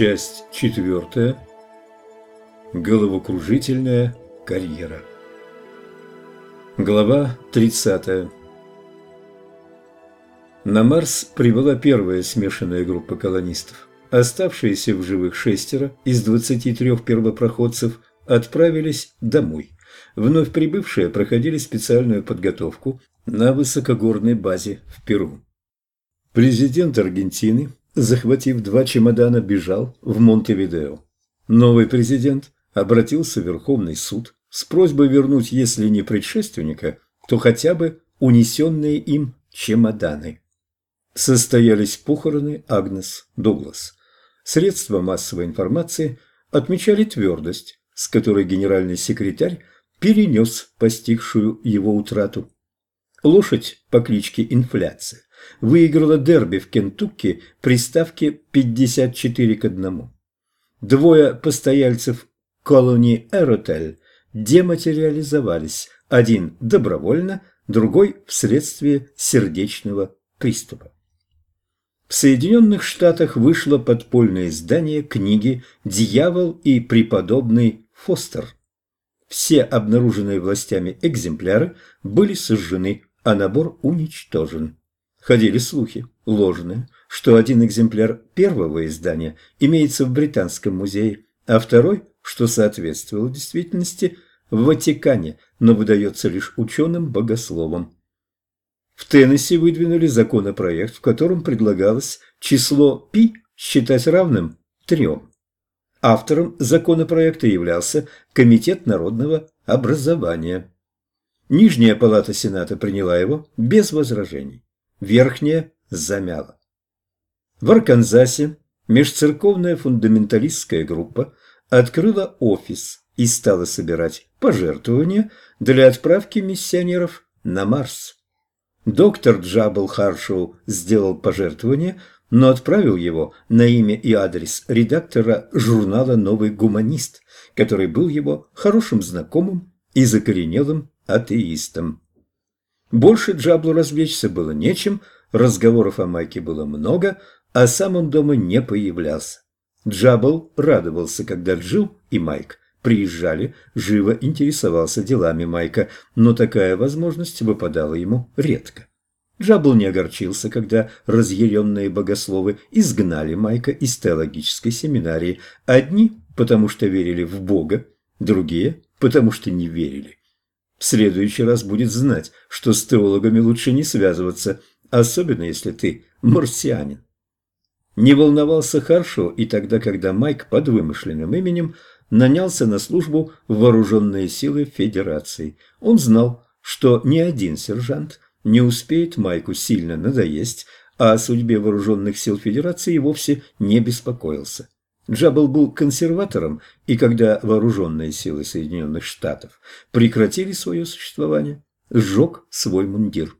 Часть четвертая. Головокружительная карьера. Глава 30. На Марс прибыла первая смешанная группа колонистов. Оставшиеся в живых шестеро из 23 первопроходцев отправились домой. Вновь прибывшие проходили специальную подготовку на высокогорной базе в Перу. Президент Аргентины захватив два чемодана, бежал в Монтевидео. Новый президент обратился в Верховный суд с просьбой вернуть, если не предшественника, то хотя бы унесенные им чемоданы. Состоялись похороны Агнес Дуглас. Средства массовой информации отмечали твердость, с которой генеральный секретарь перенес постигшую его утрату. Лошадь по кличке Инфляция выиграла дерби в Кентукки при ставке 54 к 1. Двое постояльцев колонии Эротель дематериализовались, один добровольно, другой вследствие сердечного приступа. В Соединенных Штатах вышло подпольное издание книги «Дьявол и преподобный Фостер». Все обнаруженные властями экземпляры были сожжены, а набор уничтожен. Ходили слухи, ложные, что один экземпляр первого издания имеется в Британском музее, а второй, что соответствовало действительности, в Ватикане, но выдается лишь ученым-богословам. В Теннесси выдвинули законопроект, в котором предлагалось число π считать равным трем. Автором законопроекта являлся Комитет народного образования. Нижняя палата Сената приняла его без возражений верхняя замяла. В Арканзасе межцерковная фундаменталистская группа открыла офис и стала собирать пожертвования для отправки миссионеров на Марс. Доктор Джабл Харшоу сделал пожертвование, но отправил его на имя и адрес редактора журнала «Новый гуманист», который был его хорошим знакомым и закоренелым атеистом. Больше Джаблу развлечься было нечем, разговоров о Майке было много, а сам он дома не появлялся. Джабл радовался, когда Джил и Майк приезжали, живо интересовался делами Майка, но такая возможность выпадала ему редко. Джабл не огорчился, когда разъяренные богословы изгнали Майка из теологической семинарии. Одни, потому что верили в Бога, другие, потому что не верили. В следующий раз будет знать, что с теологами лучше не связываться, особенно если ты марсианин. Не волновался хорошо и тогда, когда Майк под вымышленным именем нанялся на службу в вооруженные силы Федерации. Он знал, что ни один сержант не успеет Майку сильно надоесть, а о судьбе вооруженных сил Федерации вовсе не беспокоился. Джабл был консерватором, и когда вооруженные силы Соединенных Штатов прекратили свое существование, сжег свой мундир.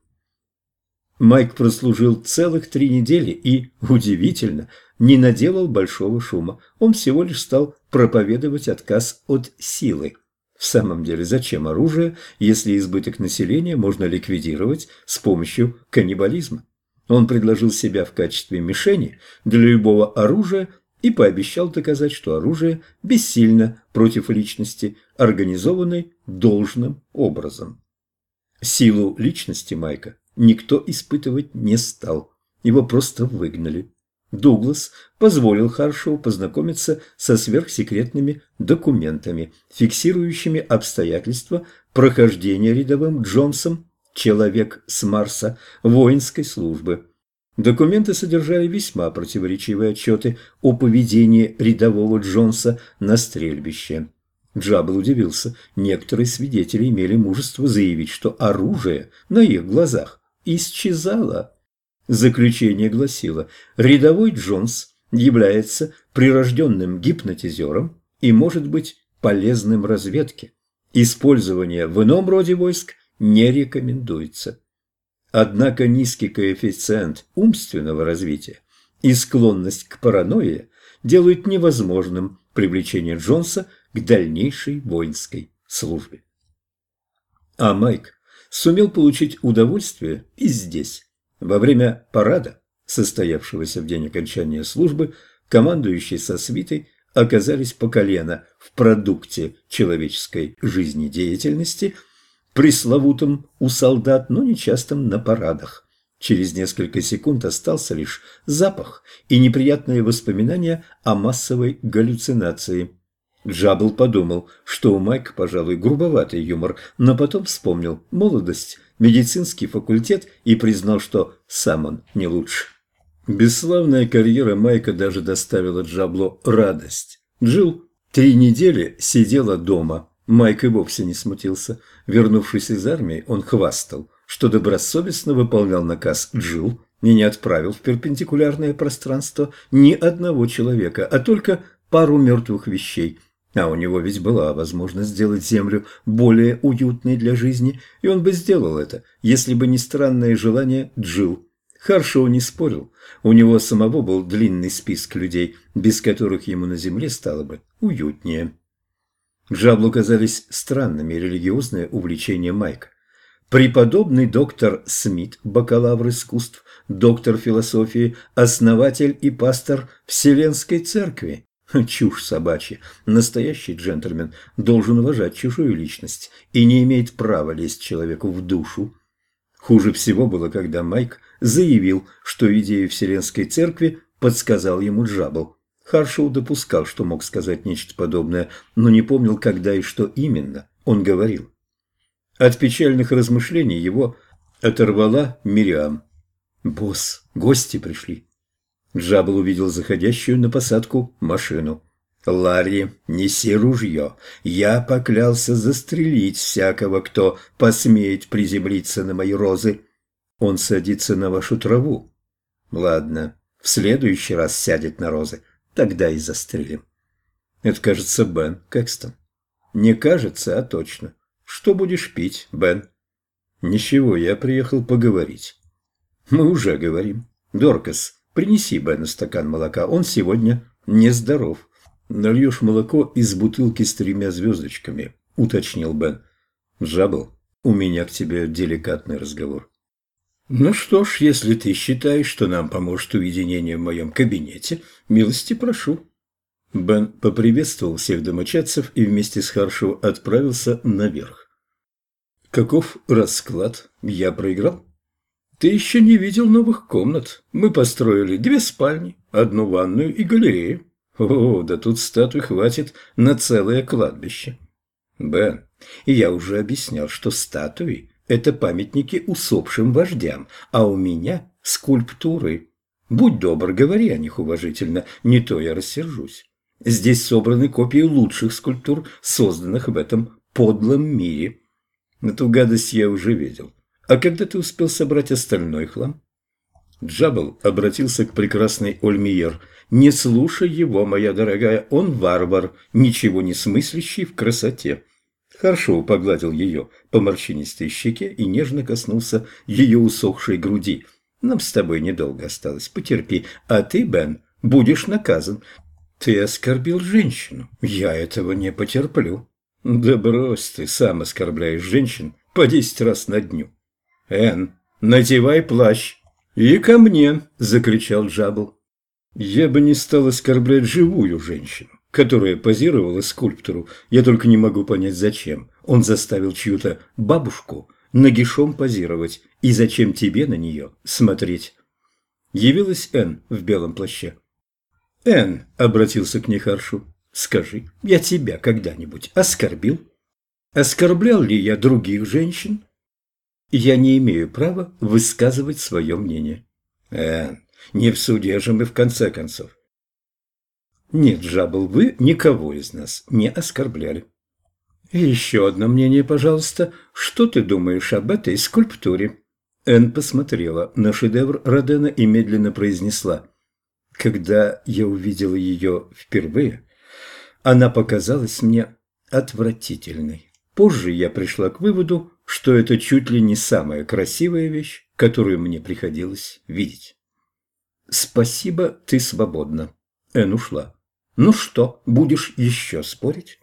Майк прослужил целых три недели и, удивительно, не наделал большого шума. Он всего лишь стал проповедовать отказ от силы. В самом деле, зачем оружие, если избыток населения можно ликвидировать с помощью каннибализма? Он предложил себя в качестве мишени для любого оружия, и пообещал доказать, что оружие бессильно против личности, организованной должным образом. Силу личности Майка никто испытывать не стал, его просто выгнали. Дуглас позволил Харшоу познакомиться со сверхсекретными документами, фиксирующими обстоятельства прохождения рядовым Джонсом «Человек с Марса» воинской службы – Документы содержали весьма противоречивые отчеты о поведении рядового Джонса на стрельбище. Джабл удивился. Некоторые свидетели имели мужество заявить, что оружие на их глазах исчезало. Заключение гласило, рядовой Джонс является прирожденным гипнотизером и может быть полезным разведке. Использование в ином роде войск не рекомендуется. Однако низкий коэффициент умственного развития и склонность к паранойе делают невозможным привлечение Джонса к дальнейшей воинской службе. А Майк сумел получить удовольствие и здесь. Во время парада, состоявшегося в день окончания службы, командующий со свитой оказались по колено в продукте человеческой жизнедеятельности, пресловутом у солдат, но нечастом на парадах. Через несколько секунд остался лишь запах и неприятные воспоминания о массовой галлюцинации. Джабл подумал, что у Майка, пожалуй, грубоватый юмор, но потом вспомнил молодость, медицинский факультет и признал, что сам он не лучше. Бесславная карьера Майка даже доставила Джабло радость. Джилл три недели сидела дома. Майк и вовсе не смутился. Вернувшись из армии, он хвастал, что добросовестно выполнял наказ Джилл и не отправил в перпендикулярное пространство ни одного человека, а только пару мертвых вещей – а у него ведь была возможность сделать Землю более уютной для жизни, и он бы сделал это, если бы не странное желание Джил. Харшоу не спорил. У него самого был длинный список людей, без которых ему на Земле стало бы уютнее. Джаблу казались странными религиозные увлечения Майка. Преподобный доктор Смит, бакалавр искусств, доктор философии, основатель и пастор Вселенской Церкви. Чушь собачья. Настоящий джентльмен должен уважать чужую личность и не имеет права лезть человеку в душу. Хуже всего было, когда Майк заявил, что идею Вселенской Церкви подсказал ему Джабл. Харшоу допускал, что мог сказать нечто подобное, но не помнил, когда и что именно он говорил. От печальных размышлений его оторвала Мириам. «Босс, гости пришли». Джабл увидел заходящую на посадку машину. «Ларри, неси ружье. Я поклялся застрелить всякого, кто посмеет приземлиться на мои розы. Он садится на вашу траву. Ладно, в следующий раз сядет на розы. Тогда и застрелим». Это, кажется, Бен Кэкстон. Не кажется, а точно. Что будешь пить, Бен? Ничего, я приехал поговорить. Мы уже говорим. Доркас, Принеси Бену стакан молока, он сегодня нездоров. Нальешь молоко из бутылки с тремя звездочками, уточнил Бен. Жабл, у меня к тебе деликатный разговор. Ну что ж, если ты считаешь, что нам поможет уединение в моем кабинете, милости прошу. Бен поприветствовал всех домочадцев и вместе с Харшоу отправился наверх. Каков расклад? Я проиграл? Ты еще не видел новых комнат. Мы построили две спальни, одну ванную и галерею. О, да тут статуй хватит на целое кладбище. Бен, я уже объяснял, что статуи – это памятники усопшим вождям, а у меня скульптуры. Будь добр, говори о них уважительно, не то я рассержусь. Здесь собраны копии лучших скульптур, созданных в этом подлом мире. Эту гадость я уже видел. А когда ты успел собрать остальной хлам? Джабл обратился к прекрасной Ольмиер. «Не слушай его, моя дорогая, он варвар, ничего не смыслящий в красоте». Харшоу погладил ее по морщинистой щеке и нежно коснулся ее усохшей груди. «Нам с тобой недолго осталось, потерпи. А ты, Бен, будешь наказан. Ты оскорбил женщину. Я этого не потерплю». «Да брось ты, сам оскорбляешь женщин по десять раз на дню». «Энн, надевай плащ!» «И ко мне!» – закричал Джабл. «Я бы не стал оскорблять живую женщину, которая позировала скульптору. Я только не могу понять, зачем. Он заставил чью-то бабушку нагишом позировать. И зачем тебе на нее смотреть?» Явилась Энн в белом плаще. «Энн», – обратился к ней Харшу, – «скажи, я тебя когда-нибудь оскорбил? Оскорблял ли я других женщин?» я не имею права высказывать свое мнение. Э, не в суде же мы в конце концов. Нет, Джабл, вы никого из нас не оскорбляли. И еще одно мнение, пожалуйста. Что ты думаешь об этой скульптуре? Энн посмотрела на шедевр Родена и медленно произнесла. Когда я увидела ее впервые, она показалась мне отвратительной. Позже я пришла к выводу, что это чуть ли не самая красивая вещь, которую мне приходилось видеть. «Спасибо, ты свободна». Эн ушла. «Ну что, будешь еще спорить?»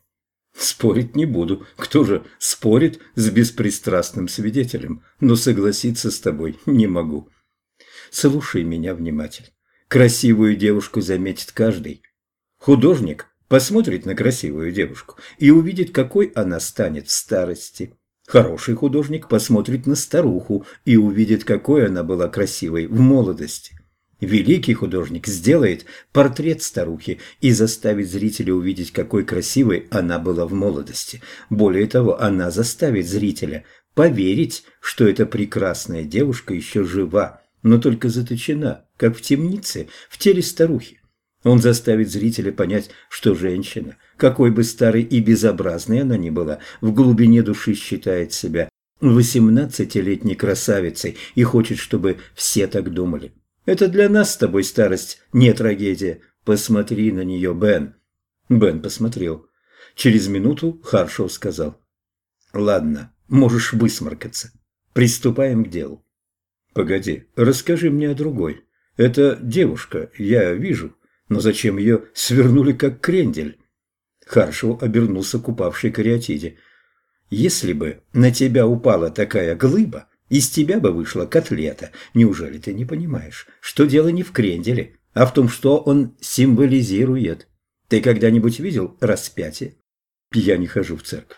Спорить не буду. Кто же спорит с беспристрастным свидетелем? Но согласиться с тобой не могу. Слушай меня внимательно. Красивую девушку заметит каждый. Художник посмотрит на красивую девушку и увидит, какой она станет в старости. Хороший художник посмотрит на старуху и увидит, какой она была красивой в молодости. Великий художник сделает портрет старухи и заставит зрителя увидеть, какой красивой она была в молодости. Более того, она заставит зрителя поверить, что эта прекрасная девушка еще жива, но только заточена, как в темнице, в теле старухи. Он заставит зрителя понять, что женщина, какой бы старой и безобразной она ни была, в глубине души считает себя восемнадцатилетней красавицей и хочет, чтобы все так думали. Это для нас с тобой старость не трагедия. Посмотри на нее, Бен. Бен посмотрел. Через минуту Харшоу сказал. Ладно, можешь высморкаться. Приступаем к делу. Погоди, расскажи мне о другой. Это девушка, я вижу. Но зачем ее свернули как крендель? Харшоу обернулся к упавшей кариатиде. Если бы на тебя упала такая глыба, из тебя бы вышла котлета. Неужели ты не понимаешь, что дело не в кренделе, а в том, что он символизирует? Ты когда-нибудь видел распятие? Я не хожу в церковь.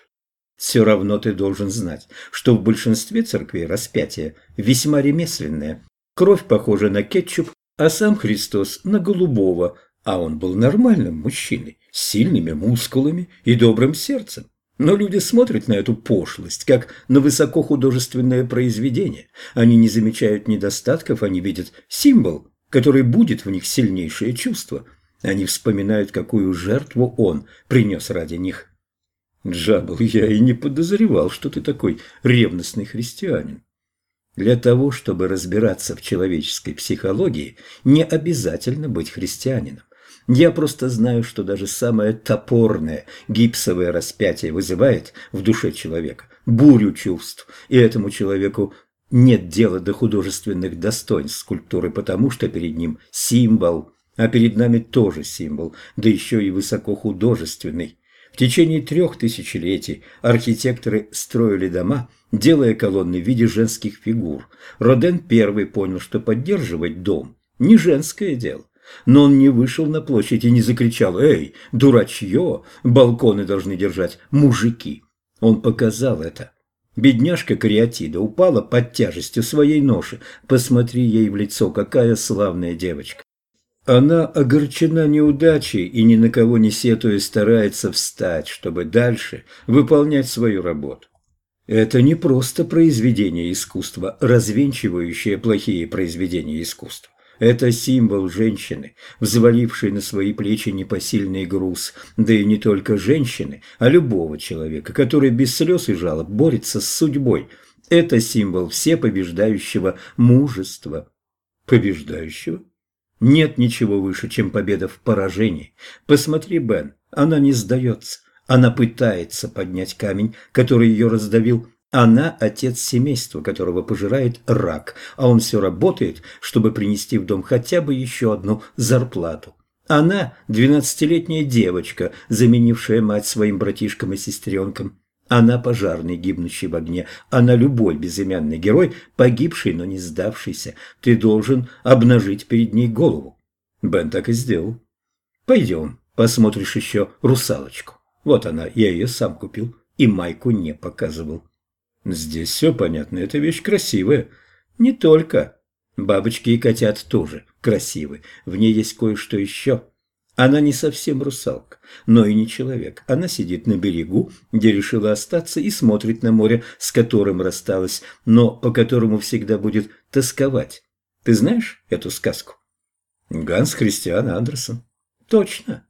Все равно ты должен знать, что в большинстве церквей распятие весьма ремесленное. Кровь похожа на кетчуп, а сам Христос на голубого, а он был нормальным мужчиной, с сильными мускулами и добрым сердцем. Но люди смотрят на эту пошлость, как на высокохудожественное произведение. Они не замечают недостатков, они видят символ, который будет в них сильнейшее чувство. Они вспоминают, какую жертву он принес ради них. Джабл, я и не подозревал, что ты такой ревностный христианин. Для того, чтобы разбираться в человеческой психологии, не обязательно быть христианином. Я просто знаю, что даже самое топорное гипсовое распятие вызывает в душе человека бурю чувств, и этому человеку нет дела до художественных достоинств скульптуры, потому что перед ним символ, а перед нами тоже символ, да еще и высокохудожественный. В течение трех тысячелетий архитекторы строили дома – делая колонны в виде женских фигур. Роден первый понял, что поддерживать дом – не женское дело. Но он не вышел на площадь и не закричал «Эй, дурачье, балконы должны держать мужики». Он показал это. Бедняжка Кариатида упала под тяжестью своей ноши. Посмотри ей в лицо, какая славная девочка. Она огорчена неудачей и ни на кого не сетуя старается встать, чтобы дальше выполнять свою работу. Это не просто произведение искусства, развенчивающее плохие произведения искусства. Это символ женщины, взвалившей на свои плечи непосильный груз, да и не только женщины, а любого человека, который без слез и жалоб борется с судьбой. Это символ всепобеждающего мужества. Побеждающего? Нет ничего выше, чем победа в поражении. Посмотри, Бен, она не сдается. Она пытается поднять камень, который ее раздавил. Она – отец семейства, которого пожирает рак, а он все работает, чтобы принести в дом хотя бы еще одну зарплату. Она – двенадцатилетняя девочка, заменившая мать своим братишкам и сестренкам. Она пожарный, гибнущий в огне. Она любой безымянный герой, погибший, но не сдавшийся. Ты должен обнажить перед ней голову. Бен так и сделал. Пойдем, посмотришь еще русалочку. Вот она, я ее сам купил и майку не показывал. Здесь все понятно, эта вещь красивая. Не только. Бабочки и котят тоже красивы. В ней есть кое-что еще. Она не совсем русалка, но и не человек. Она сидит на берегу, где решила остаться, и смотрит на море, с которым рассталась, но по которому всегда будет тосковать. Ты знаешь эту сказку? Ганс Христиан Андерсон. Точно.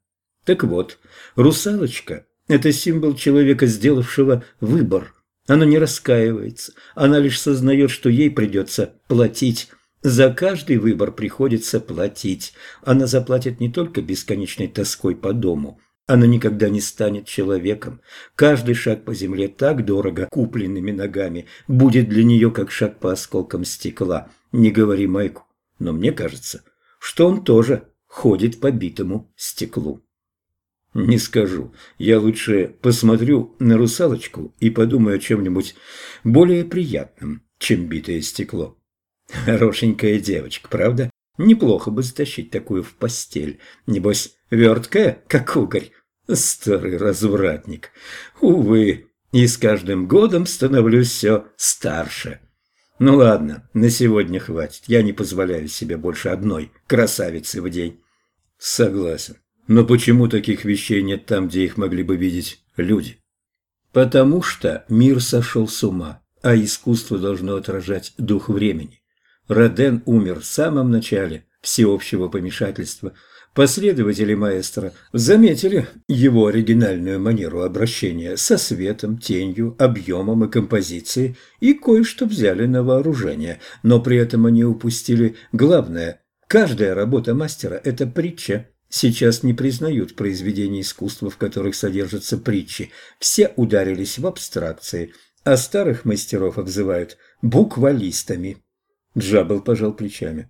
Так вот, русалочка – это символ человека, сделавшего выбор. Она не раскаивается, она лишь сознает, что ей придется платить. За каждый выбор приходится платить. Она заплатит не только бесконечной тоской по дому, она никогда не станет человеком. Каждый шаг по земле так дорого купленными ногами будет для нее как шаг по осколкам стекла. Не говори Майку, но мне кажется, что он тоже ходит по битому стеклу. Не скажу. Я лучше посмотрю на русалочку и подумаю о чем-нибудь более приятном, чем битое стекло. Хорошенькая девочка, правда? Неплохо бы стащить такую в постель. Небось, верткая, как угорь. Старый развратник. Увы, и с каждым годом становлюсь все старше. Ну ладно, на сегодня хватит. Я не позволяю себе больше одной красавицы в день. Согласен. Но почему таких вещей нет там, где их могли бы видеть люди? Потому что мир сошел с ума, а искусство должно отражать дух времени. Роден умер в самом начале всеобщего помешательства. Последователи маэстро заметили его оригинальную манеру обращения со светом, тенью, объемом и композицией и кое-что взяли на вооружение, но при этом они упустили главное. Каждая работа мастера – это притча, Сейчас не признают произведений искусства, в которых содержатся притчи. Все ударились в абстракции, а старых мастеров обзывают буквалистами. Джабл пожал плечами.